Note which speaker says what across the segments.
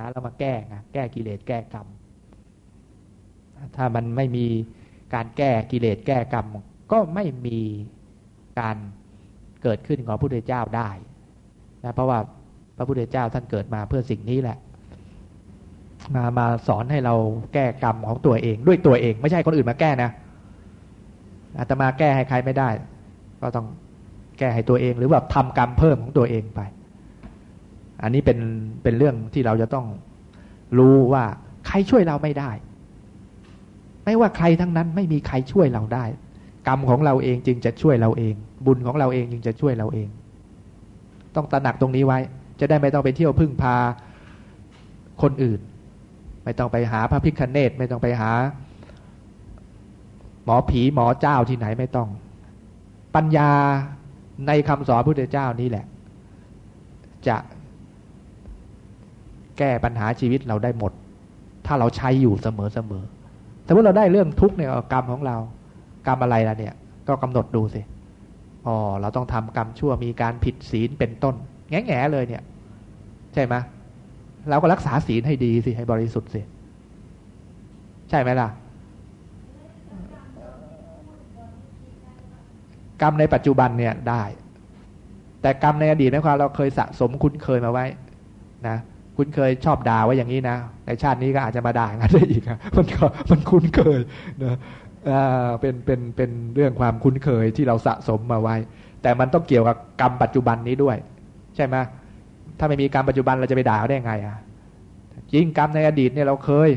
Speaker 1: าแล้วมาแก้ไงแก้กิเลสแก้กรรม ถ้ามันไม่มีการแก้กิเลสแก้กรรม ก็ไม่มีการเกิดขึ้นของพระพุทธเจ้าได้นะเพราะว่าพระพุทธเจ้าท่านเกิดมาเพื่อสิ่งนี้แหละ มามาสอนให้เราแก้กรรมของตัวเอง ด้วยตัวเอง ไม่ใช่คนอื่นมาแก้นะอาตมาแก้ให้ใครไม่ได้ ก็ต้องแก้ให้ตัวเอง หรือว่าทำกรรมเพิ่มของตัวเองไป อันนี้เป็นเป็นเรื่องที่เราจะต้องรู้ว่าใครช่วยเราไม่ได้ ไม่ว่าใครทั้งนั้นไม่มีใครช่วยเราได้ กรรมของเราเองจึงจะช่วยเราเอง บุญของเราเองจึงจะช่วยเราเอง ต้องตระหนักตรงนี้ไว้ จะได้ไม่ต้องไปเที่ยวพึ่งพาคนอื่น ไม่ต้องไปหาพระพิคเนตไม่ต้องไปหา หมอผีหมอเจ้าที่ไหนไม่ต้อง ปัญญาในคำสอนพระพุทธเจ้านี้แหละ จะ แก้ปัญหาชีวิตเราได้หมด ถ้าเราใช้อยู่เสมอเสมอสมมติเราได้เรื่องทุกข์เนี่ยกรรมของเรา กรรมอะไรล่ะเนี่ย ก็กำหนดดูสิอ๋อเราต้องทำกรรมชั่วมีการผิดศีลเป็นต้น แง่แง่เลยเนี่ย ใช่ไหมเราก็รักษาศีลให้ดีสิให้บริสุทธิ์สิใช่ไหมล่ะ กรรมในปัจจุบันเนี่ยได้ แต่กรรมในอดีตนะครับเราเคยสะสมคุ้นเคยมาไว้ นะ คุ้นเคยชอบด่าไว้อย่างนี้นะ ในชาตินี้ก็อาจจะมาด่ากันได้อีกมันก็มันคุ้นเคยนะเป็นเป็นเป็นเรื่องความคุ้นเคยที่เราสะสมมาไว้ แต่มันต้องเกี่ยวกับกรรมปัจจุบันนี้ด้วย ใช่ไหมถ้าไม่มีกรรมปัจจุบันเราจะไปด่าเขาได้ไงอะยิ่งกรรมในอดีตเนี่ยเราเคย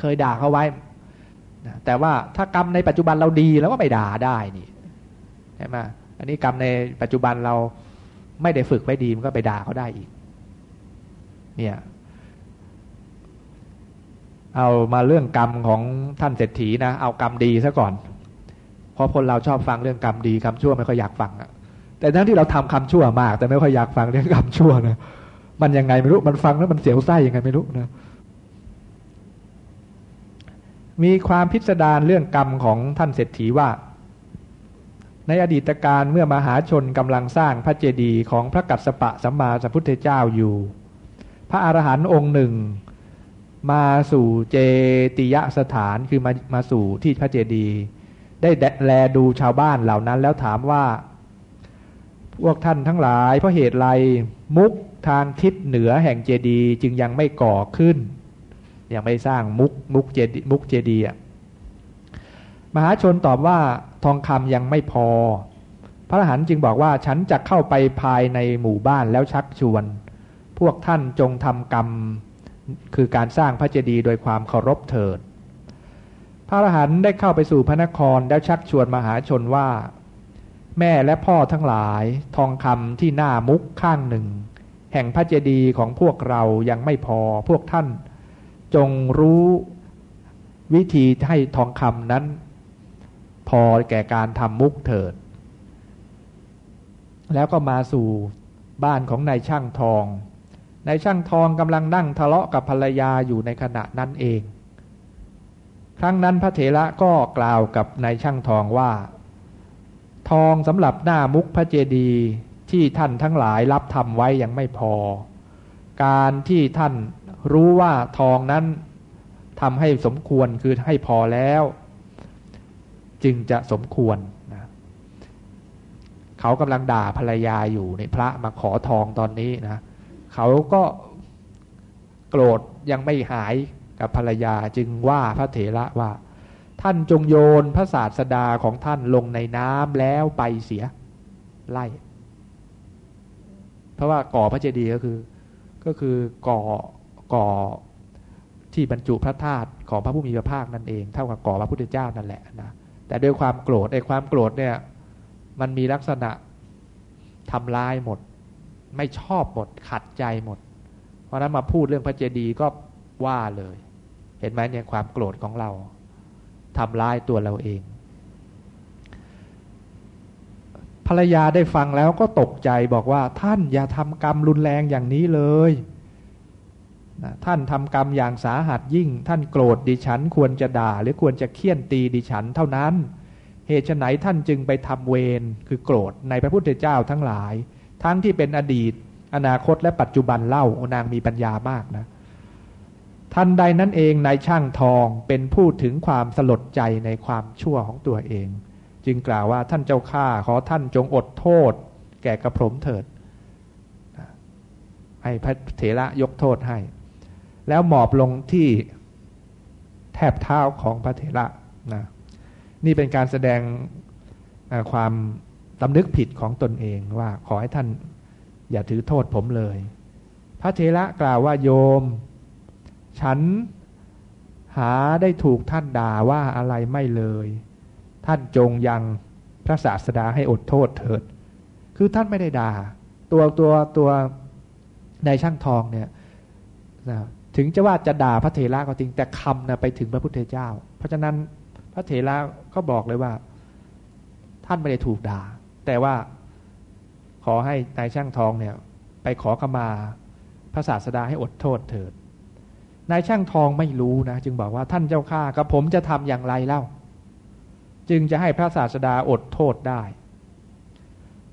Speaker 1: เคยด่าเขาไว้แต่ว่าถ้ากรรมในปัจจุบันเราดีแล้วก็ไม่ด่าได้นี่ใช่ไหมอันนี้กรรมในปัจจุบันเราไม่ได้ฝึกไว้ดีมันก็ไปด่าเขาได้อีก เนี่ยเอามาเรื่องกรรมของท่านเศรษฐีนะเอากรรมดีซะก่อน เพราะคนเราชอบฟังเรื่องกรรมดีคำชั่วไม่ค่อยอยากฟังอะแต่ทั้งที่เราทำคำชั่วมาก แต่ไม่ค่อยอยากฟังเรื่องคำชั่วนะมันยังไงไม่รู้มันฟังแล้วมันเสียวไส้ยังไงไม่รู้นะมีความพิสดารเรื่องกรรมของท่านเศรษฐีว่า ในอดีตการเมื่อมหาชนกำลังสร้างพระเจดีย์ของพระกัสสปะสัมมาสัมพุทธเจ้าอยู่ พระอรหันต์องค์หนึ่ง มาสู่เจติยสถานคือมามาสู่ที่พระเจดีย์ได้แลดูชาวบ้านเหล่านั้นแล้วถามว่า พวกท่านทั้งหลาย เพราะเหตุไรมุกทางทิศเหนือแห่งเจดีย์จึงยังไม่ก่อขึ้น ยังไม่สร้างมุกมุกเจดีมุกเจดีย์มหาชนตอบว่าทองคำยังไม่พอ พระอรหันต์จึงบอกว่าฉันจะเข้าไปภายในหมู่บ้านแล้วชักชวน พวกท่านจงทำกรรม คือการสร้างพระเจดีย์โดยความเคารพเถิด พระอรหันต์ได้เข้าไปสู่พระนครแล้วชักชวนมหาชนว่า แม่และพ่อทั้งหลายทองคำที่หน้ามุกข้างหนึ่ง แห่งพระเจดีย์ของพวกเรายังไม่พอพวกท่าน จงรู้วิธีให้ทองคำนั้น พอแก่การทำมุกเถิด แล้วก็มาสู่บ้านของนายช่างทอง นายช่างทองกำลังนั่งทะเลาะกับภรรยาอยู่ในขณะนั้นเอง ครั้งนั้นพระเถระก็กล่าวกับนายช่างทองว่า ทองสำหรับหน้ามุกพระเจดีย์ที่ท่านทั้งหลายรับทำไว้ยังไม่พอ การที่ท่านรู้ว่าทองนั้นทำให้สมควรคือให้พอแล้ว จึงจะสมควรนะเขากำลังด่าภรรยาอยู่ในพระมาขอทองตอนนี้นะ เขาก็โกรธยังไม่หายกับภรรยาจึงว่าพระเถระว่า ท่านจงโยนพระศาสดาของท่านลงในน้ำแล้วไปเสียไล่ เพราะว่าก่อพระเจดีย์ก็คือ ก็คือก่อก่อที่บรรจุพระธาตุของพระผู้มีพระภาคนั่นเองเท่ากับก่อพระพุทธเจ้านั่นแหละนะแต่ด้วยความโกรธไอ้ความโกรธเนี่ย มันมีลักษณะทำลายหมด ไม่ชอบหมดขัดใจหมด เพราะนั้นมาพูดเรื่องพระเจดีย์ก็ว่าเลย เห็นไหมเนี่ยความโกรธของเราทำร้ายตัวเราเอง ภรรยาได้ฟังแล้วก็ตกใจบอกว่าท่านอย่าทำกรรมรุนแรงอย่างนี้เลยนะท่านทำกรรมอย่างสาหัสยิ่ง ท่านโกรธดิฉันควรจะด่า หรือควรจะเคี่ยนตีดิฉันเท่านั้น เหตุไหนท่านจึงไปทำเวรคือโกรธในพระพุทธเจ้าทั้งหลาย ทั้งที่เป็นอดีต อนาคตและปัจจุบันเล่านางมีปัญญามากนะ ทันใดนั้นเองนายช่างทองเป็นผู้ถึงความสลดใจในความชั่วของตัวเอง จึงกล่าวว่าท่านเจ้าข้าขอท่านจงอดโทษ แก่กระผมเถิด ให้พระเถระยกโทษให้ แล้วหมอบลงที่แทบเท้าของพระเถระนะนี่เป็นการแสดงความ ตำนึกผิดของตนเองว่าขอให้ท่านอย่าถือโทษผมเลย พระเทระกล่าวว่าโยม ฉันหาได้ถูกท่านด่าว่าอะไรไม่เลย ท่านจงยังพระศาสดาให้อดโทษเถิด คือท่านไม่ได้ด่า ตัวตัวตัวในช่างทองเนี่ยนะถึงจะว่าจะด่าพระเถระก็จริงแต่คำนะไปถึงพระพุทธเจ้า เพราะฉะนั้นพระเถระก็บอกเลยว่า ท่านไม่ได้ถูกด่า แต่ว่าขอให้นายช่างทองเนี่ย ไปขอขมาพระศาสดาให้อดโทษเถิดนายช่างทองไม่รู้นะจึงบอกว่าท่านเจ้าข้ากับผมจะทำอย่างไรเล่า จึงจะให้พระศาสดาอดโทษได้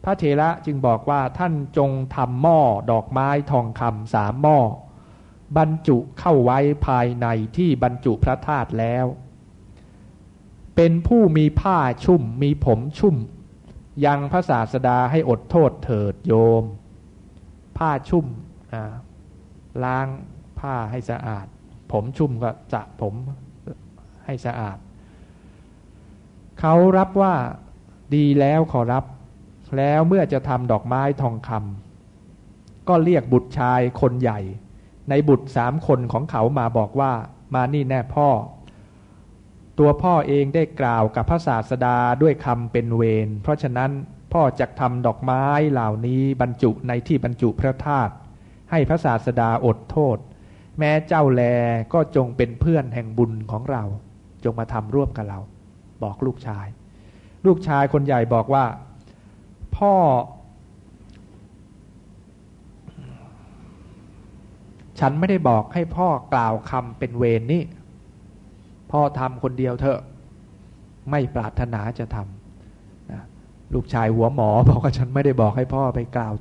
Speaker 1: พระเถระจึงบอกว่าท่านจงทำหม้อดอกไม้ทองคำสามหม้อ บรรจุเข้าไว้ภายในที่บรรจุพระธาตุแล้ว เป็นผู้มีผ้าชุ่มมีผมชุ่ม ยังพระศาสดาให้อดโทษเถิดโยม ผ้าชุ่มล้างผ้าให้สะอาด ผมชุ่มก็จะผมให้สะอาด เขารับว่าดีแล้วขอรับ แล้วเมื่อจะทำดอกไม้ทองคำก็เรียกบุตรชายคนใหญ่ ในบุตรสามคนของเขามาบอกว่ามานี่แน่พ่อ ตัวพ่อเองได้กล่าวกับพระศาสดาด้วยคำเป็นเวรเพราะฉะนั้นพ่อจะทำดอกไม้เหล่านี้บรรจุในที่บรรจุพระธาตุให้พระศาสดาอดโทษ แม้เจ้าแลก็จงเป็นเพื่อนแห่งบุญของเรา จงมาทำร่วมกับเรา บอกลูกชาย ลูกชายคนใหญ่บอกว่า พ่อ ฉันไม่ได้บอกให้พ่อกล่าวคำเป็นเวรนนี่ พ่อทำคนเดียวเถอะ ไม่ปรารถนาจะทำนะลูกชายหัวหมอบอกว่าฉันไม่ได้บอกให้พ่อไปกล่าว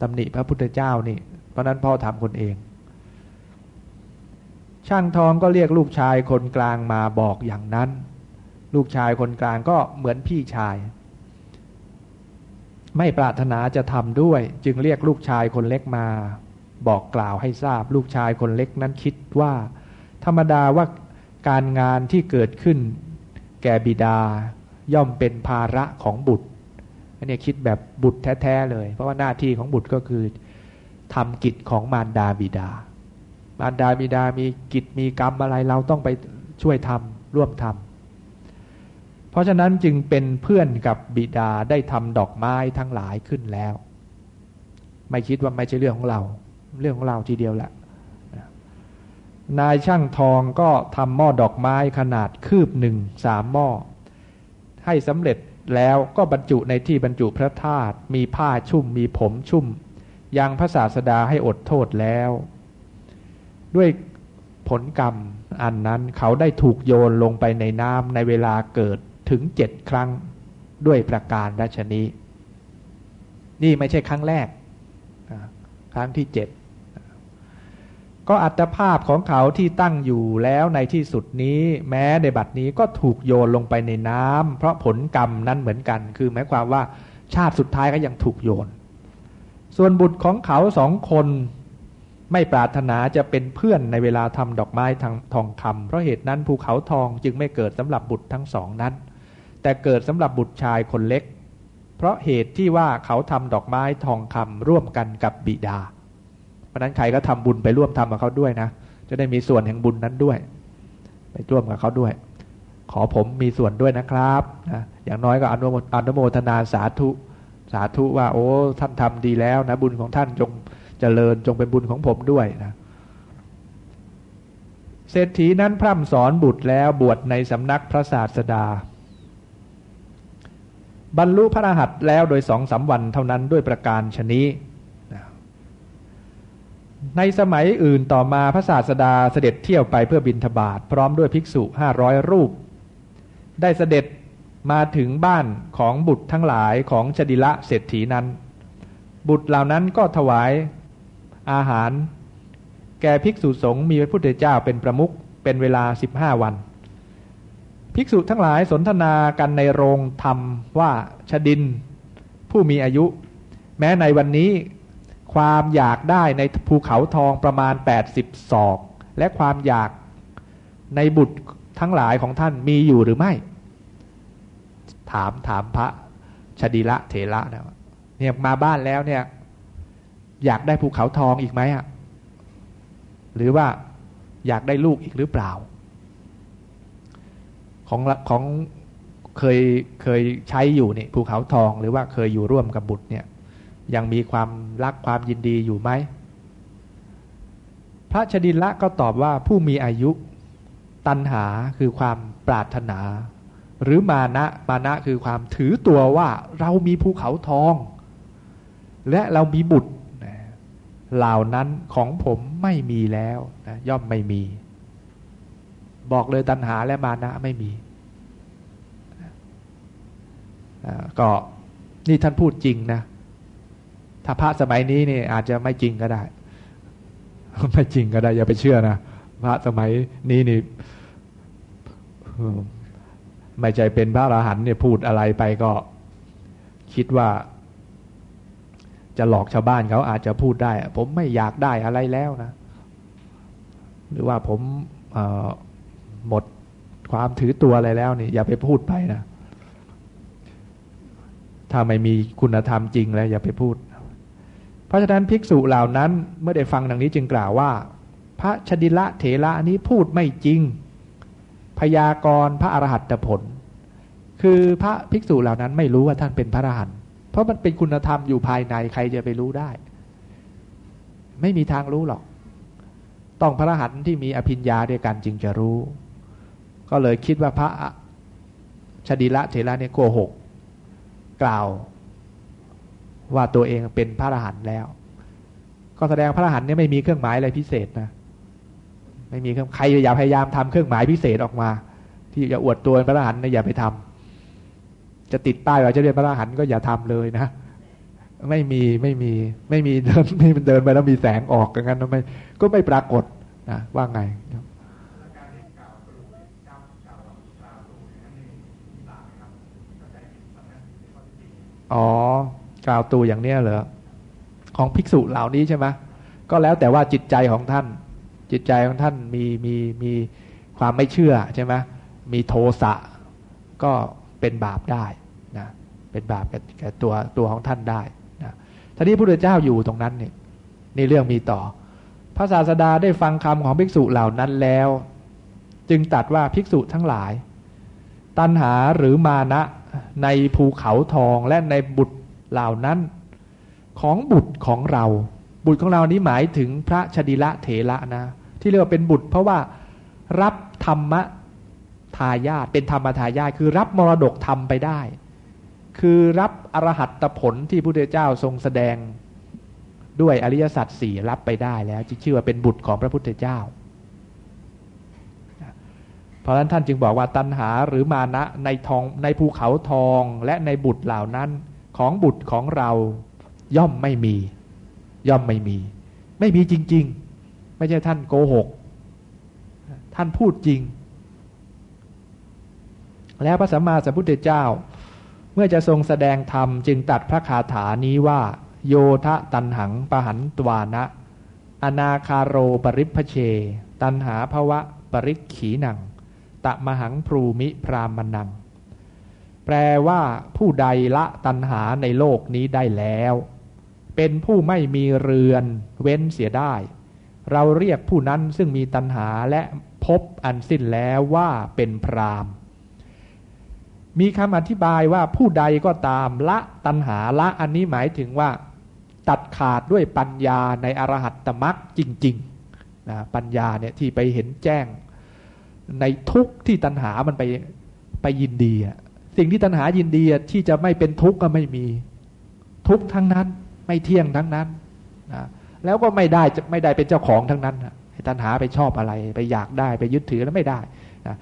Speaker 1: ตำหนิพระพุทธเจ้านี่ เพราะนั้นพ่อทำคนเอง ช่างทองก็เรียกลูกชายคนกลางมาบอกอย่างนั้น ลูกชายคนกลางก็เหมือนพี่ชาย ไม่ปรารถนาจะทำด้วย จึงเรียกลูกชายคนเล็กมา บอกกล่าวให้ทราบ ลูกชายคนเล็กนั้นคิดว่า ธรรมดาว่า การงานที่เกิดขึ้น แก่บิดาย่อมเป็นภาระของบุตรอันนี้คิดแบบบุตรแท้ๆเลย เพราะว่าหน้าที่ของบุตรก็คือทำกิจของมารดาบิดา มารดาบิดามีกิจมีกรรมอะไรเราต้องไปช่วยทำร่วมทำเพราะฉะนั้นจึงเป็นเพื่อนกับบิดาได้ทำดอกไม้ทั้งหลายขึ้นแล้ว ไม่คิดว่าไม่ใช่เรื่องของเรา เรื่องของเราทีเดียวแหละ นายช่างทองก็ทำหม้อดอกไม้ขนาดคืบหนึ่งสามหม้อ ให้สำเร็จแล้วก็บรรจุในที่บรรจุพระธาตุมีผ้าชุ่มมีผมชุ่ม ยังพระศาสดาให้อดโทษแล้ว ด้วยผลกรรมอันนั้นเขาได้ถูกโยนลงไปในน้ำในเวลาเกิดถึงเจ็ดครั้งด้วยประการราชนี้ นี่ไม่ใช่ครั้งแรก ครั้งที่เจ็ด ก็อัตภาพของเขาที่ตั้งอยู่แล้วในที่สุดนี้ แม้ในบัดนี้ก็ถูกโยนลงไปในน้ำเพราะผลกรรมนั้นเหมือนกัน คือหมายความว่าชาติสุดท้ายก็ยังถูกโยน ส่วนบุตรของเขาสองคนไม่ปรารถนาจะเป็นเพื่อนในเวลาทำดอกไม้ทางทองคำเพราะเหตุนั้นภูเขาทองจึงไม่เกิดสำหรับบุตรทั้งสองนั้น แต่เกิดสำหรับบุตรชายคนเล็ก เพราะเหตุที่ว่าเขาทำดอกไม้ทองคำร่วมกันกับบิดา ราะนั้นใครก็ทำบุญไปร่วมทำกับเขาด้วยนะจะได้มีส่วนแห่งบุญนั้นด้วย ไปร่วมกับเขาด้วย ขอผมมีส่วนด้วยนะครับนะอย่างน้อยก็อนุอนุโมทนาสาธุสาธุว่า โอ้ท่านทำดีแล้วนะบุญของท่านจงเจริญจงเป็นบุญของผมด้วยนะเศรษฐีนั้นพร่ำสอนบุตรแล้วบวชในสำนักพระศาสดา บรรลุพระรหัสแล้วโดยสองสาวันเท่านั้นด้วยประการชนี้ ในสมัยอื่นต่อมาพระศาสดาเสด็จเที่ยวไปเพื่อบินทบาทพร้อมด้วยภิกษุห้าร้อยรูป ได้เสด็จมาถึงบ้านของบุตรทั้งหลายของชดิละเศรษฐีนั้น บุตรเหล่านั้นก็ถวายอาหาร แก่ภิกษุสงฆ์มีพระพุทธเจ้าเป็นประมุขเป็นเวลาสิบห้าวัน ภิกษุทั้งหลายสนทนากันในโรงธรรมว่าชดิน ผู้มีอายุ แม้ในวันนี้ ความอยากได้ในภูเขาทองประมาณ 80ศอกและความอยากในบุตรทั้งหลายของท่านมีอยู่หรือไม่ ถามถามพระชดิละเถระนะเนี่ยมาบ้านแล้วเนี่ย อยากได้ภูเขาทองอีกไหมอะหรือว่าอยากได้ลูกอีกหรือเปล่า ของของเคยเคยใช้อยู่เนี่ยภูเขาทองหรือว่าเคยอยู่ร่วมกับบุตรเนี่ย ยังมีความรักความยินดีอยู่ไหม พระชดินละก็ตอบว่าผู้มีอายุตัณหาคือความปรารถนา หรือมานะมานะคือความถือตัวว่าเรามีภูเขาทอง และเรามีบุตรเหล่านั้นของผมไม่มีแล้วนะย่อมไม่มี บอกเลยตัณหาและมานะไม่มีก็นี่ท่านพูดจริงนะ ถ้าพระสมัยนี้นี่อาจจะไม่จริงก็ได้ ไม่จริงก็ได้ อย่าไปเชื่อนะพระสมัยนี้นี่ไม่ใจเป็นพระอรหันต์เนี่ยพูดอะไรไปก็คิดว่าจะหลอกชาวบ้านเขาอาจจะพูดได้ ผมไม่อยากได้อะไรแล้วนะ หรือว่าผมหมดความถือตัวอะไรแล้วนี่อย่าไปพูดไปนะ ถ้าไม่มีคุณธรรมจริงแล้ว อย่าไปพูด ราะฉะนั้นภิกษุเหล่านั้นเมื่อได้ฟังดังนี้จึงกล่าวว่า พระชดิละเถระนี้พูดไม่จริง พยากรณ์พระอรหัตผล คือพระภิกษุเหล่านั้นไม่รู้ว่าท่านเป็นพระอรหันต์เพราะมันเป็นคุณธรรมอยู่ภายในใครจะไปรู้ได้ ไม่มีทางรู้หรอก ต้องพระอรหันต์ที่มีอภิญญาด้วยกันจึงจะรู้ ก็เลยคิดว่าพระชดิละเถระเนี่ยโกหก กล่าว ว่าตัวเองเป็นพระอรหันต์แล้ว ก็แสดงพระอรหันต์เนี่ยไม่มีเครื่องหมายอะไรพิเศษนะไม่มีเครื่องใครอย่าพยายามทำเครื่องหมายพิเศษออกมา ที่จะอวดตัวเป็นพระอรหันต์นะอย่าไปทำจะติดป้ายว่าจะเรียนพระอรหันต์ก็อย่าทำเลยนะไม่มีไม่มีไม่มีเดินไม่เดินไปแล้วมีแสงออกกันนั้นไม่ก็ไม่ปรากฏนะว่าไงอ๋อ กล่าวตูอย่างเนี้ยเหรอของภิกษุเหล่านี้ใช่ไหมก็แล้วแต่ว่าจิตใจของท่าน จิตใจของท่านมีมีมีความไม่เชื่อใช่ไหมมีโทสะก็เป็นบาปได้นะเป็นบาปแก่ตัวตัวของท่านได้นะท่านี้พระพุทธเจ้าอยู่ตรงนั้นเนี่นี่เรื่องมีต่อ พระศาสดาได้ฟังคำของภิกษุเหล่านั้นแล้ว จึงตัดว่าภิกษุทั้งหลาย ตัณหาหรือมานะในภูเขาทองและในบุตร เหล่านั้น ของบุตรของเรา บุตรของเรานี้หมายถึงพระชดิละเถระนะ ที่เรียกว่าเป็นบุตร เพราะว่ารับธรรมทายาทเป็นธรรมทายาทคือรับมรดกธรรมไปได้ คือรับอรหัตผลที่พระพุทธเจ้าทรงแสดงด้วยอริยสัจสี่รับไปได้แล้วจึงชื่อว่าเป็นบุตรของพระพุทธเจ้า เพราะฉะนั้นท่านจึงบอกว่าตัณหาหรือมานะในทองในภูเขาทองและในบุตรเหล่านั้น ของบุตรของเราย่อมไม่มี ย่อมไม่มี ไม่มีจริง ๆ ไม่ใช่ท่านโกหก ท่านพูดจริง แล้วพระสัมมาสัมพุทธเจ้า เมื่อจะทรงแสดงธรรมจึงตัดพระคาถานี้ว่า โยทะตันหังปหันตวานะ อนาคาโรปริพเช ตันหาภวะปริขีหนัง ตะมหังพรูมิพรามนัง แปลว่าผู้ใดละตัณหาในโลกนี้ได้แล้ว เป็นผู้ไม่มีเรือนเว้นเสียได้ เราเรียกผู้นั้นซึ่งมีตัณหาและพบอันสิ้นแล้วว่าเป็นพรามมีคำอธิบายว่าผู้ใดก็ตามละตัณหาละอันนี้หมายถึงว่า ตัดขาดด้วยปัญญาในอรหัตตมรักจริงๆนะปัญญาเนี่ยที่ไปเห็นแจ้ง ในทุกที่ตัณหามันไปไปยินดีอะ สิ่งที่ตัณหายินดีที่จะไม่เป็นทุกข์ก็ไม่มี ทุกข์ทั้งนั้น ไม่เที่ยงทั้งนั้นนะแล้วก็ไม่ได้จะไม่ได้เป็นเจ้าของทั้งนั้นนะตัณหาไปชอบอะไร ไปอยากได้ไปยึดถือแล้วไม่ได้นะ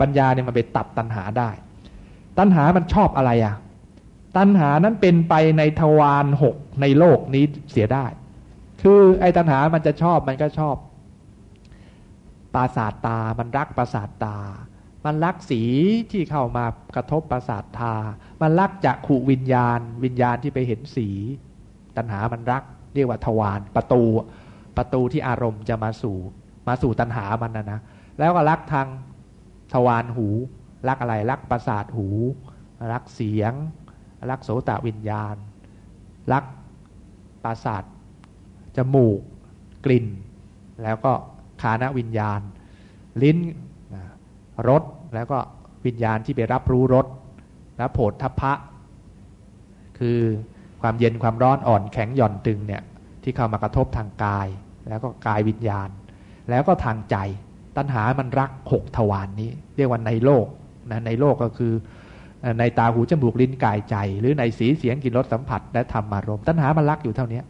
Speaker 1: ปัญญาเนี่ยมันไปตัดตัณหาได้ ตัณหามันชอบอะไรอะตัณหานั้นเป็นไปในทวารหกในโลกนี้เสียได้ คือไอ้ตัณหามันจะชอบมันก็ชอบปราสาทตา มันรักปราสาทตา มันรักสีที่เข้ามากระทบปราสาทตามันรักจักขูวิญญาณ วิญญาณที่ไปเห็นสี ตัณหามันรัก เรียกว่าทวารประตู ประตูที่อารมณ์จะมาสู่มาสู่ตัณหามันนะนะแล้วก็รักทางทวารหู รักอะไรรักประสาทหู รักเสียง รักโสตวิญญาณ รักประสาทจมูก กลิ่น แล้วก็คานวิญญาณ ลิ้นรส แล้วก็วิญญาณที่ไปรับรู้รสและโผฏฐพะ คือความเย็นความร้อนอ่อนแข็งหย่อนตึงเนี่ยที่เข้ามากระทบทางกาย แล้วก็กายวิญญาณ แล้วก็ทางใจ ตัณหามันรักหกทวารนนี้ เรียกว่าในโลกนะในโลกก็คือในตาหูจมูกลิ้นกายใจ หรือในสีเสียงกลิ่นรสสัมผัส และธรรมารมตัณหามันรักอยู่เท่านี้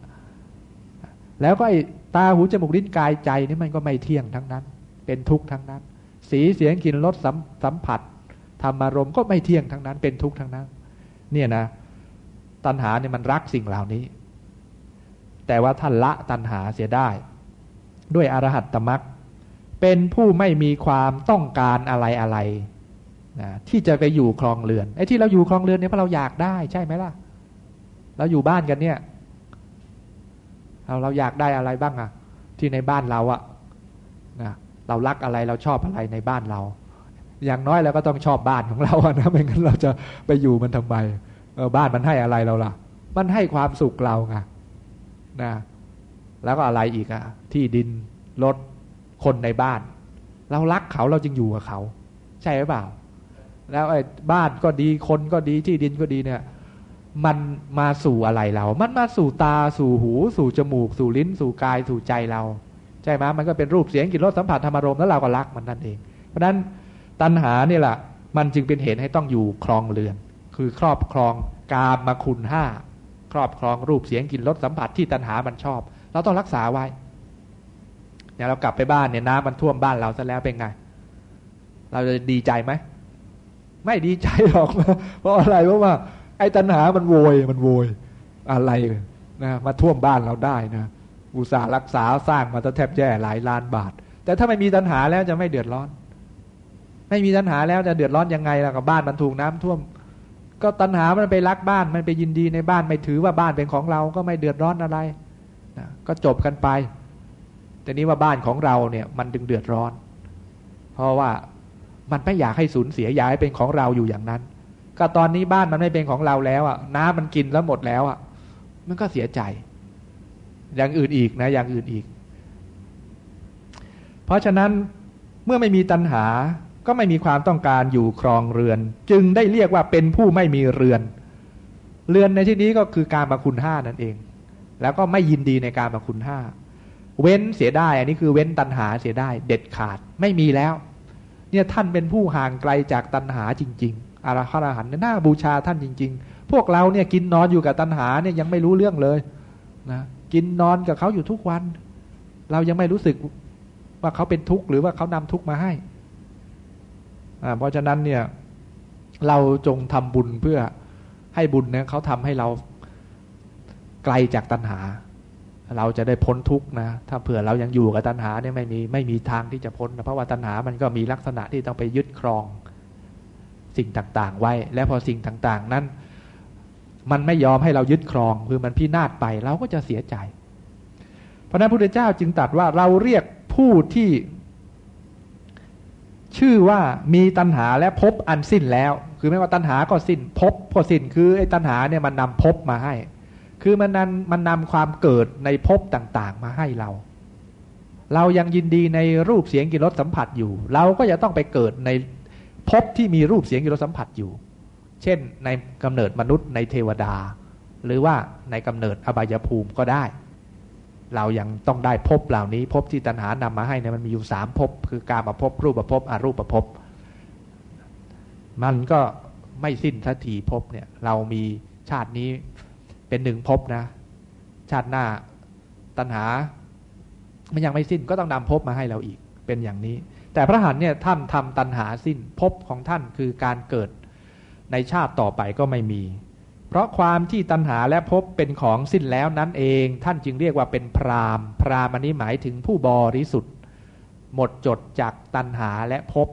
Speaker 1: แล้วก็ไอ้ตาหูจมูกลิ้นกายใจนี่มันก็ไม่เที่ยงทั้งนั้น เป็นทุกข์ทั้งนั้น สีเสียงกลิ่นรสสัมสัมผัสธรรมารมก็ไม่เที่ยงทั้งนั้นเป็นทุกข์ทั้งนั้น เนี่ยนะ ตัณหาเนี่ยมันรักสิ่งเหล่านี้ แต่ว่าท่านละตัณหาเสียได้ ด้วยอรหัตตมักเป็นผู้ไม่มีความต้องการอะไรอะไรนะที่จะไปอยู่คลองเรือนไอ้ที่เราอยู่คลองเรือนเนี่ยเพราะเราอยากได้ใช่ไหมล่ะ เราอยู่บ้านกันเนี่ยเราเราอยากได้อะไรบ้างอะที่ในบ้านเราอะนะ เรารักอะไรเราชอบอะไรในบ้านเรา อย่างน้อยเราก็ต้องชอบบ้านของเราอะนะไม่งั้นเราจะไปอยู่มันทำไมเออบ้านมันให้อะไรเราล่ะ มันให้ความสุขเราไงนะแล้วก็อะไรอีกอะที่ดินรถคนในบ้าน เรารักเขาเราจึงอยู่กับเขา ใช่หรือเปล่า แล้วไอ้บ้านก็ดีคนก็ดีที่ดินก็ดีเนี่ย มันมาสู่อะไรเรา มันมาสู่ตาสู่หู สู่จมูก สู่ลิ้น สู่กายสู่ใจเรา ใช่ไหมมันก็เป็นรูปเสียงกลิ่นรสสัมผัสธรรมารมแล้วเราก็รักมันนั่นเอง เพราะฉะนั้นตัณหานี่แหละมันจึงเป็นเหตุให้ต้องอยู่ครองเรือน คือครอบครองกามมาคุณห้าครอบครองรูปเสียงกลิ่นรสสัมผัสที่ตัณหามันชอบ เราต้องรักษาไว้เนี่ยเรากลับไปบ้านเนี่ยน้ำมันท่วมบ้านเราซะแล้วเป็นไง เราจะดีใจไหมไม่ดีใจหรอก เพราะอะไรเพราะว่า ไอ้ตัณหามันโวยมันโวยอะไรนะมาท่วมบ้านเราได้นะ อุตสาห์รักษาสร้างมาแทบแย่หลายล้านบาท แต่ถ้าไม่มีตัณหาแล้วจะไม่เดือดร้อน ไม่มีตัณหาแล้วจะเดือดร้อนยังไงล่ะกับบ้านมันถูกน้ำท่วม ก็ตัณหามันไปรักบ้านมันไปยินดีในบ้านไม่ถือว่าบ้านเป็นของเราก็ไม่เดือดร้อนอะไรนะก็จบกันไป แต่นี้ว่าบ้านของเราเนี่ยมันดึงเดือดร้อน เพราะว่ามันไม่อยากให้สูญเสียอยากให้เป็นของเราอยู่อย่างนั้น ก็ตอนนี้บ้านมันไม่เป็นของเราแล้วอะ น้ำมันกินแล้วหมดแล้วอะ มันก็เสียใจ อย่างอื่นอีกนะอย่างอื่นอีก เพราะฉะนั้นเมื่อไม่มีตัณหาก็ไม่มีความต้องการอยู่ครองเรือน จึงได้เรียกว่าเป็นผู้ไม่มีเรือน เรือนในที่นี้ก็คือการมาคุณห้านั่นเอง แล้วก็ไม่ยินดีในการมาคุณห้าเว้นเสียได้อันนี้คือเว้นตัณหาเสียได้เด็ดขาดไม่มีแล้ว เนี่ยท่านเป็นผู้ห่างไกลจากตัณหาจริง ๆอรหันน่าบูชาท่านจริง ๆ พวกเราเนี่ยกินนอนอยู่กับตัณหาเนี่ยยังไม่รู้เรื่องเลยนะ กินนอนกับเขาอยู่ทุกวัน เรายังไม่รู้สึกว่าเขาเป็นทุกข์หรือว่าเขานำทุกข์มาให้เพราะฉะนั้นเนี่ย เราจงทำบุญเพื่อให้บุญเนี่ยเขาทำให้เราไกลจากตัณหา เราจะได้พ้นทุกข์นะ ถ้าเผื่อเรายังอยู่กับตัณหาเนี่ยไม่มีไม่มีทางที่จะพ้นนะเพราะว่าตัณหามันก็มีลักษณะที่ต้องไปยึดครอง สิ่งต่างๆ ไว้ และพอสิ่งต่างๆ นั้น มันไม่ยอมให้เรายึดครองคือมันพินาศไปเราก็จะเสียใจ เพราะนั้นพระพุทธเจ้าจึงตรัสว่าเราเรียกผู้ที่ ชื่อว่ามีตัณหาและพบอันสิ้นแล้ว คือไม่ว่าตัณหาก็สิ้นพบพอสิ้นคือไอ้ตัณหาเนี่ยมันนำพบมาให้ คือมันนำมันนำความเกิดในพบต่าง ๆ มาให้เรา เรายังยินดีในรูปเสียงกลิ่นรสสัมผัสอยู่ เราก็จะต้องไปเกิดในพบที่มีรูปเสียงกิรสัมผัสอยู่ เช่นในกำเนิดมนุษย์ในเทวดา หรือว่าในกำเนิดอบายภูมิก็ได้ เรายังต้องได้พบเหล่านี้พบที่ตัณหานำมาให้เนี่ยมันมีอยู่สามพบคือการมาพบรูปประพบอรูปประพบมันก็ไม่สิ้นทันทีพบเนี่ย เรามีชาตินี้เป็นหนึ่งพบนะ ชาติหน้าตัณหา มันยังไม่สิ้นก็ต้องนำพบมาให้เราอีกเป็นอย่างนี้ แต่พระหันเนี่ยท่านทำตันหาสิ้นภพของท่านคือการเกิด ในชาติต่อไปก็ไม่มี เพราะความที่ตัณหาและภพเป็นของสิ้นแล้วนั้นเอง ท่านจึงเรียกว่าเป็นพรามพรามอันนี้หมายถึงผู้บริสุทธิ์ หมดจดจากตัณหาและภพ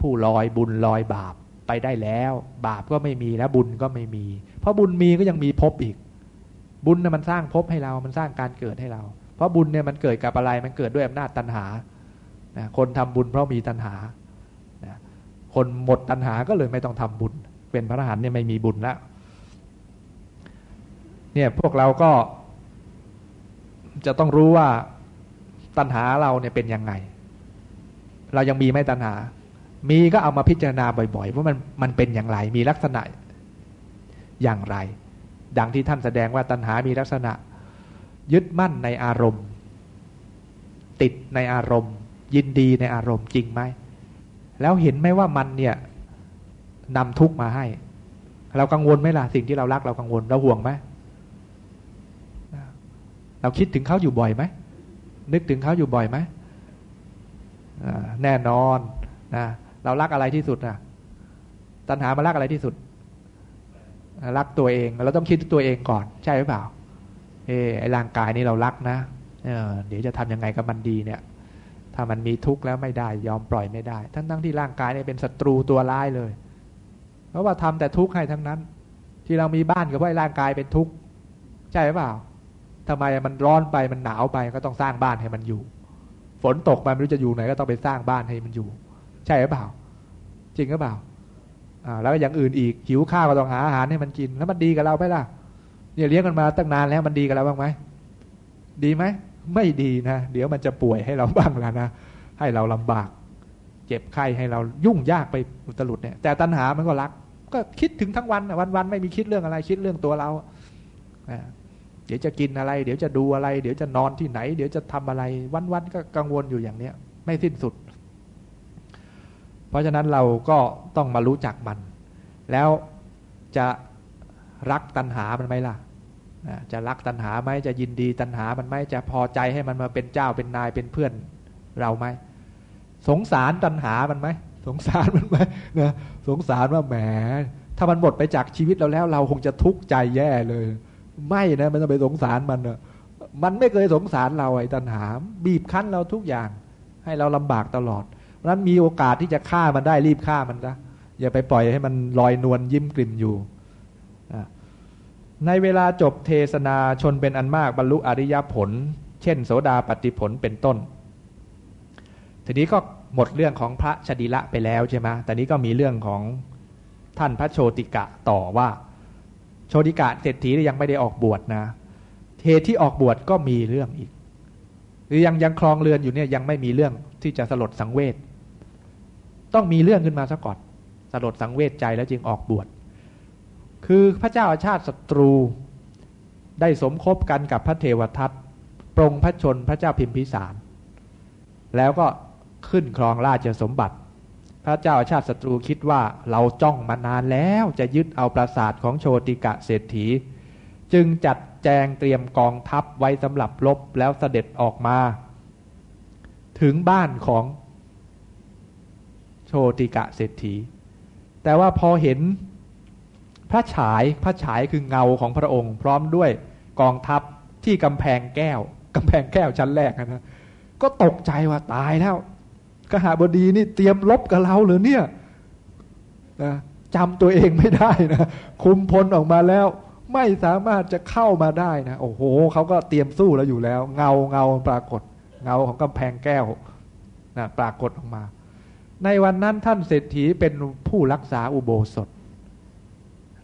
Speaker 1: ผู้ลอยบุญลอยบาปไปได้แล้ว บาปก็ไม่มีแล้วบุญก็ไม่มี เพราะบุญมีก็ยังมีภพอีก บุญเนี่ยมันสร้างภพให้เรา มันสร้างการเกิดให้เรา เพราะบุญเนี่ยมันเกิดกับอะไรมันเกิดด้วยอำนาจตัณหาคนทำบุญเพราะมีตัณหา คนหมดตัณหาก็เลยไม่ต้องทำบุญ เป็นพระอรหันต์เนี่ยไม่มีบุญแล้วเนี่ยพวกเราก็จะต้องรู้ว่าตัณหาเราเนี่ยเป็นยังไง เรายังมีไหมตัณหา มีก็เอามาพิจารณาบ่อยๆ ว่ามันมันเป็นอย่างไร มีลักษณะอย่างไร ดังที่ท่านแสดงว่าตัณหามีลักษณะ ยึดมั่นในอารมณ์ ติดในอารมณ์ ยินดีในอารมณ์จริงไหม แล้วเห็นไหมว่ามันเนี่ยนำทุกมาให้ เรากังวลไหมล่ะสิ่งที่เรารักเรากังวลเราห่วงไหมเราคิดถึงเขาอยู่บ่อยไหมนึกถึงเขาอยู่บ่อยไหมแน่นอนนะเรารักอะไรที่สุดนะตัณหามารักอะไรที่สุด รักตัวเอง เราต้องคิดตัวเองก่อน ใช่หรือเปล่า เออไอร่างกายนี้เรารักนะเเดี๋ยวจะทำยังไงกับมันดีเนี่ย ถ้ามันมีทุกข์แล้วไม่ได้ยอมปล่อยไม่ได้ ทั้งทั้งที่ร่างกายเนี่ยเป็นศัตรูตัวร้ายเลย เพราะว่าทำแต่ทุกข์ให้ทั้งนั้น ที่เรามีบ้านก็เพราะร่างกายเป็นทุกข์ใช่หรือเปล่าทำไมมันร้อนไปมันหนาวไปก็ต้องสร้างบ้านให้มันอยู่ ฝนตกไปไม่รู้จะอยู่ไหนก็ต้องไปสร้างบ้านให้มันอยู่ ใช่หรือเปล่า จริงหรือเปล่าอ่าแล้วอย่างอื่นอีกหิวข้าวก็ต้องหาอาหารให้มันกิน แล้วมันดีกับเราไหมล่ะเนี่ยเลี้ยงกันมาตั้งนานแล้วมันดีกับเราบ้างไหมดีไหม ไม่ดีนะ เดี๋ยวมันจะป่วยให้เราบ้างแล้วนะ ให้เราลำบาก เจ็บไข้ให้เรายุ่งยากไปอุตลุดเนี่ย แต่ตัณหามันก็รัก ก็คิดถึงทั้งวันวันวันไม่มีคิดเรื่องอะไร คิดเรื่องตัวเราเดี๋ยวจะกินอะไร เดี๋ยวจะดูอะไร เดี๋ยวจะนอนที่ไหน เดี๋ยวจะทำอะไร วันวันก็กังวลอยู่อย่างเนี้ย ไม่สิ้นสุด เพราะฉะนั้นเราก็ต้องมารู้จักมัน แล้วจะรักตัณหามันไหมล่ะ จะรักตัณหาไหมจะยินดีตัณหามันไหมจะพอใจให้มันมาเป็นเจ้าเป็นนายเป็นเพื่อนเราไหมสงสารตัณหามันไหมสงสารมันไหมนะสงสารว่าแหม ถ้ามันหมดไปจากชีวิตเราแล้ว เราคงจะทุกข์ใจแย่เลย ไม่นะมันต้องไปสงสารมันนะมันไม่เคยสงสารเราไอ้ตัณหา บีบคั้นเราทุกอย่าง ให้เราลำบากตลอดเพราะนั้นมีโอกาสที่จะฆ่ามันได้รีบฆ่ามันซะอย่าไปปล่อยให้มันลอยนวลยิ้มกลิ่มอยู่ ในเวลาจบเทศนาชนเป็นอันมากบรรลุอริยผล เช่น โสดาปฏิผลเป็นต้น ทีนี้ก็หมดเรื่องของพระชดิละไปแล้วใช่ไหมแต่นี้ก็มีเรื่องของท่านพระโชติกะต่อว่า โชติกะเศรษฐียังไม่ได้ออกบวชนะเหตุที่ออกบวชก็มีเรื่องอีก หรือยังยังคลองเรือนอยู่เนี่ยยังไม่มีเรื่องที่จะสลดสังเวชต้องมีเรื่องขึ้นมาซะก่อนสลดสังเวชใจแล้วจึงออกบวช คือพระเจ้าอาชาติศัตรูได้สมคบกันกับพระเทวทัตปรงพระชนพระเจ้าพิมพิสาร แล้วก็ขึ้นครองราชสมบัติ พระเจ้าอาชาติศัตรูคิดว่าเราจ้องมานานแล้วจะยึดเอาปราสาทของโชติกะเศรษฐี จึงจัดแจงเตรียมกองทัพไว้สำหรับรบแล้วเสด็จออกมา ถึงบ้านของโชติกะเศรษฐี แต่ว่าพอเห็น พระฉายพระฉายคือเงาของพระองค์ พร้อมด้วยกองทัพที่กำแพงแก้วกำแพงแก้วชั้นแรกนะก็ตกใจว่าตายแล้วกหาบดีนี่เตรียมลบกับเราหรือเนี่ยนะจำตัวเองไม่ได้นะคุมพลออกมาแล้ว ไม่สามารถจะเข้ามาได้นะโอ้โหเขาก็เตรียมสู้แล้วอยู่แล้ว เงาเงาปรากฏ เงาของกำแพงแก้วนะปรากฏออกมา ในวันนั้นท่านเศรษฐีเป็นผู้รักษาอุโบสถ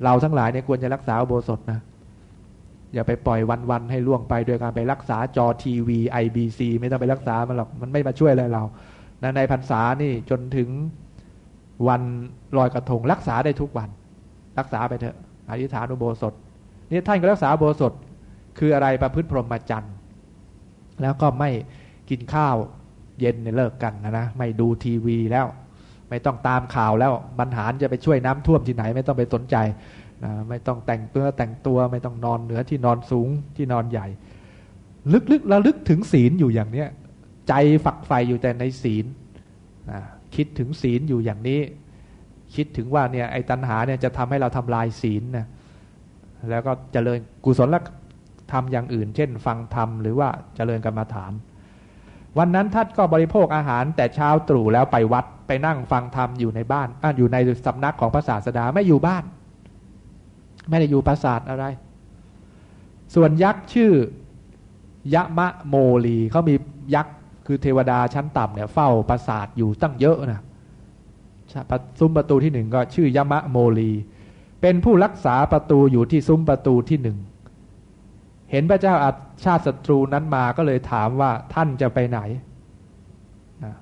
Speaker 1: เราทั้งหลายเนี่ยควรจะรักษาอุโบสถนะ อย่าไปปล่อยวันๆให้ล่วงไป โดยการไปรักษาจอทีวีไอบีซีไม่ต้องไปรักษามันหรอกมันไม่มาช่วยอะไรเราในพรรษานี่จนถึงวันลอยกระทงรักษาได้ทุกวัน รักษาไปเถอะอธิษฐานอุโบสถนี่ท่านก็รักษาอุโบสถคืออะไรประพฤติพรหมจรรย์แล้วก็ไม่กินข้าวเย็นเนี่ยเลิกกันนะนะไม่ดูทีวีแล้ว ไม่ต้องตามข่าวแล้วบรรหารจะไปช่วยน้ำท่วมที่ไหนไม่ต้องไปสนใจนะไม่ต้องแต่งตัวแต่งตัวไม่ต้องนอนเหนือที่นอนสูงที่นอนใหญ่ ลึกๆระลึกถึงศีลอยู่อย่างเนี้ยใจฝักใฝ่อยู่แต่ในศีลนะคิดถึงศีลอยู่อย่างนี้ คิดถึงว่าเนี่ยไอ้ตัณหาเนี่ยจะทำให้เราทำลายศีลนะแล้วก็เจริญกุศลทำอย่างอื่น เช่น ฟังธรรมหรือว่าเจริญกรรมฐาน วันนั้นท่านก็บริโภคอาหารแต่เช้าตรู่แล้วไปวัดไปนั่งฟังธรรมอยู่ในบ้านออยู่ในสำนักของพระศาสดาไม่อยู่บ้าน ไม่ได้อยู่ปราสาทอะไร ส่วนยักษ์ชื่อยะมะโมลีเขามียักษ์คือเทวดาชั้นต่ำเนี่ยเฝ้าปราสาทอยู่ตั้งเยอะนะซุ้มประตูที่หนึ่งก็ชื่อยะมะโมลี เป็นผู้รักษาประตูอยู่ที่ซุ้มประตูที่หนึ่ง เห็นพระเจ้าอาชาติศัตรูนั้นมาก็เลยถามว่าท่านจะไปไหนนะ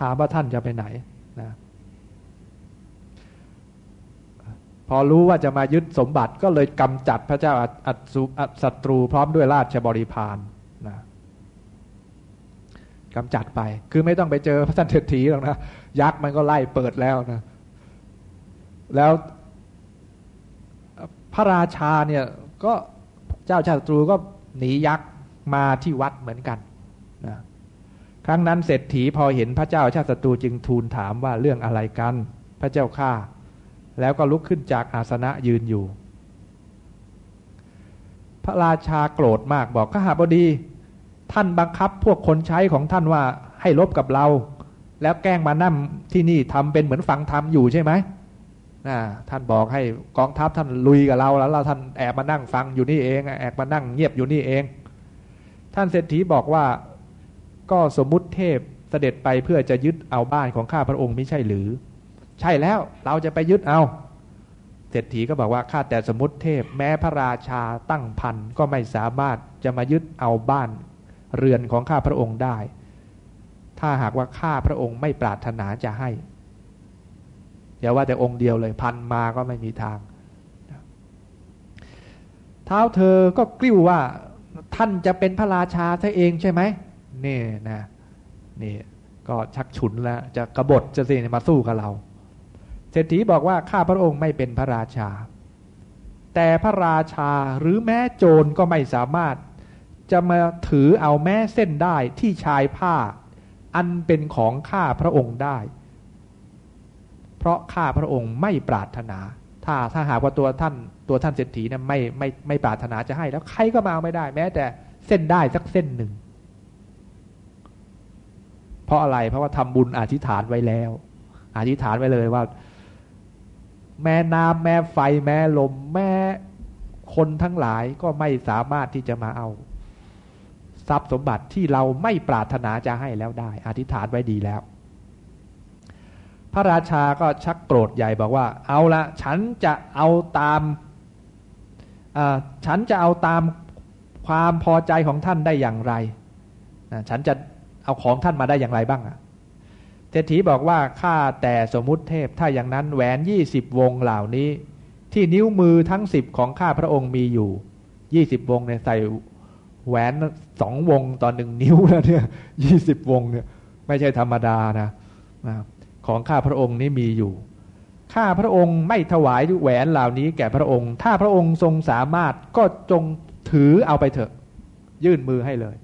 Speaker 1: ถามว่าท่านจะไปไหนนะพอรู้ว่าจะมายึดสมบัติก็เลยกำจัดพระเจ้าอัศศัตรูพร้อมด้วยราชบริพารนะกำจัดไป คือไม่ต้องไปเจอพระสันเศรษฐีหรอกนะยักษ์มันก็ไล่เปิดแล้วนะ แล้ว พระราชาเนี่ยก็เจ้าชาติศัตรูก็หนียักษ์มาที่วัดเหมือนกันนะครั้งนั้นเศรษฐีพอเห็นพระเจ้าชาติศัตรูจึงทูลถามว่าเรื่องอะไรกัน พระเจ้าข้าแล้วก็ลุกขึ้นจากอาสนะยืนอยู่ พระราชาโกรธมากบอกข้าหาบดี ท่านบังคับพวกคนใช้ของท่านว่าให้ลบกับเรา แล้วแกล้งมานั่งที่นี่ทำเป็นเหมือนฟังธรรมอยู่ใช่ไหม นะท่านบอกให้กองทัพท่านลุยกับเราแล้วเราท่านแอบมานั่งฟังอยู่นี่เอง แอบมานั่งเงียบอยู่นี่เอง ท่านเศรษฐีบอกว่าก็สมมุติเทพเสด็จไปเพื่อจะยึดเอาบ้านของข้าพระองค์ไม่ใช่หรือ ใช่แล้วเราจะไปยึดเอาเศรษฐีก็บอกว่าข้าแต่สมุติเทพแม้พระราชาตั้งพันก็ไม่สามารถจะมายึดเอาบ้านเรือนของข้าพระองค์ได้ ถ้าหากว่าข้าพระองค์ไม่ปรารถนาจะให้ อย่าว่าแต่องค์เดียวเลยพันมาก็ไม่มีทางเท้าเธอก็กลิ้วว่าท่านจะเป็นพระราชาซะเองใช่ไหมนี่นะนี่ก็ชักฉุนแล้ว จะกบฏจะสิมาสู้กับเรา เศรษฐีบอกว่าข้าพระองค์ไม่เป็นพระราชา แต่พระราชาหรือแม้โจรก็ไม่สามารถ จะมาถือเอาแม้เส้นได้ที่ชายผ้า อันเป็นของข้าพระองค์ได้ เพราะข้าพระองค์ไม่ปรารถนา ถ้าถ้าหากว่าตัวท่านตัวท่านเศรษฐีเนี่ยไม่ไม่ไม่ปรารถนาจะให้แล้วใครก็มาเอาไม่ได้ แม้แต่เส้นได้สักเส้นหนึ่ง เพราะอะไรเพราะว่าทำบุญอธิษฐานไว้แล้ว อธิษฐานไว้เลยว่า แม่น้ำแม่ไฟแม่ลมแม่คนทั้งหลายก็ไม่สามารถที่จะมาเอาทรัพย์สมบัติที่เราไม่ปรารถนาจะให้แล้วได้ อธิษฐานไว้ดีแล้ว พระราชาก็ชักโกรธใหญ่บอกว่า เอาละฉันจะเอาตามฉันจะเอาตามความพอใจของท่านได้อย่างไร ฉันจะเอาของท่านมาได้อย่างไรบ้างอะเศรษฐีบอกว่าข้าแต่สมมุติเทพถ้าอย่างนั้นแหวนยี่สิบวงเหล่านี้ ที่นิ้วมือทั้งสิบของข้าพระองค์มีอยู่ยี่สิบวงเนี่ยใส่แหวนสองวงต่อหนึ่งนิ้วแล้วเนี่ยยี่สิบวงเนี่ยไม่ใช่ธรรมดานะ ของข้าพระองค์นี้มีอยู่ ข้าพระองค์ไม่ถวายแหวนเหล่านี้แก่พระองค์ ถ้าพระองค์ทรงสามารถก็จงถือเอาไปเถอะ ยื่นมือให้เลย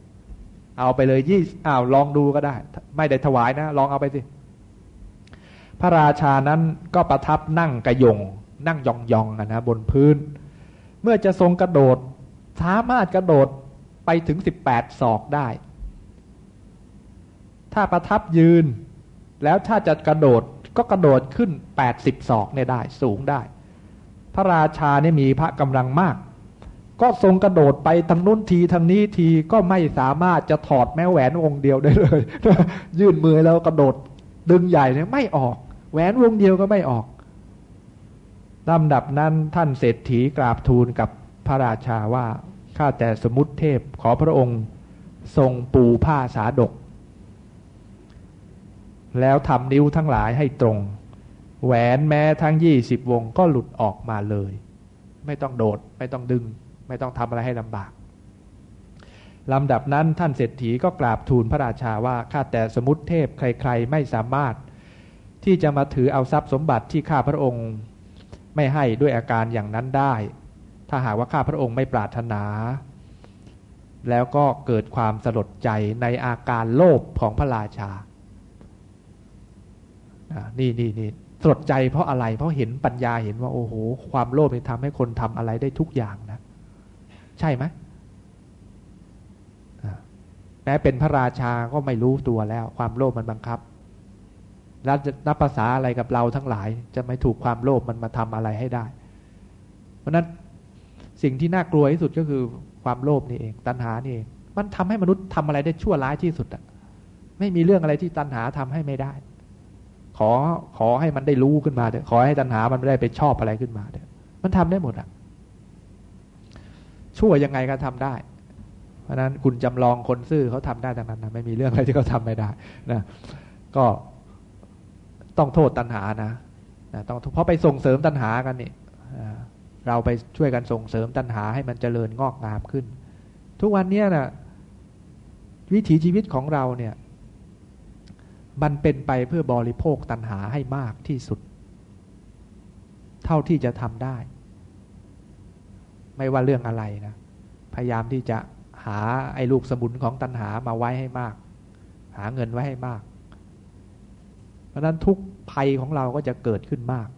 Speaker 1: เอาไปเลยยี่อ้าวลองดูก็ได้ ไม่ได้ถวายนะ ลองเอาไปสิ พระราชานั้นก็ประทับนั่งกระยง นั่งยองยองนะบนพื้น เมื่อจะทรงกระโดด สามารถกระโดดไปถึงสิบแปดศอกได้ ถ้าประทับยืน แล้วถ้าจะกระโดดก็กระโดดขึ้นแปดสิบศอกเนี่ยได้สูงได้ พระราชาเนี่ยมีพระกำลังมาก ก็ทรงกระโดดไปทางนู้นทีทางนี้ทีก็ไม่สามารถจะถอดแม้แหวนวงเดียวได้เลย ยื่นมือแล้วกระโดดดึงใหญ่เนี่ยไม่ออก แหวนวงเดียวก็ไม่ออกลำดับนั้นท่านเศรษฐีกราบทูลกับพระราชาว่าข้าแต่สมุติเทพขอพระองค์ทรงปูผ้าสาดก แล้วทำนิ้วทั้งหลายให้ตรง แหวนแม้ทั้งยี่สิบวงก็หลุดออกมาเลย ไม่ต้องโดด ไม่ต้องดึง ไม่ต้องทำอะไรให้ลำบากลำดับนั้นท่านเศรษฐีก็กราบทูลพระราชาว่าข้าแต่สมุติเทพใครๆ ไม่สามารถ ที่จะมาถือเอาทรัพย์สมบัติที่ข้าพระองค์ไม่ให้ด้วยอาการอย่างนั้นได้ ถ้าหากว่าข้าพระองค์ไม่ปรารถนา แล้วก็เกิดความสลดใจในอาการโลภของพระราชา นี่นี่นี่สลดใจเพราะอะไร เพราะเห็นปัญญาเห็นว่าโอ้โห ความโลภนี่ทำให้คนทำอะไรได้ทุกอย่างนะ ใช่ไหมแม้เป็นพระราชาก็ไม่รู้ตัวแล้ว ความโลภมันบังคับแล้วจะนับภาษาอะไรกับเราทั้งหลาย จะไม่ถูกความโลภมันมาทำอะไรให้ได้ เพราะนั้นสิ่งที่น่ากลัวที่สุดก็คือความโลภนี่เอง ตัณหานี่เองมันทำให้มนุษย์ทำอะไรได้ชั่วร้ายที่สุดอะไม่มีเรื่องอะไรที่ตัณหาทำให้ไม่ได้ ขอขอให้มันได้รู้ขึ้นมาเถอะขอให้ตัณหามันไม่ได้ไปชอบอะไรขึ้นมาเถอะมันทำได้หมดอะ ชั่วยังไงก็ทำได้ เพราะนั้นคุณจำลองคนซื่อเขาทำได้ดังนั้นนะไม่มีเรื่องอะไรที่เขาทาไม่ได้นะก็ต้องโทษตัณหานะนะต้องเพราะไปส่งเสริมตัณหากันนี่เราไปช่วยกันส่งเสริมตัณหาให้มันเจริญงอกงามขึ้น ทุกวันนี้นะวิถีชีวิตของเราเนี่ย มันเป็นไปเพื่อบริโภคตัณหาให้มากที่สุด เท่าที่จะทำได้ ไม่ว่าเรื่องอะไรนะ พยายามที่จะหาไอ้ลูกสมุนของตัณหามาไว้ให้มาก หาเงินไว้ให้มาก เพราะนั้นทุกภัยของเราก็จะเกิดขึ้นมาก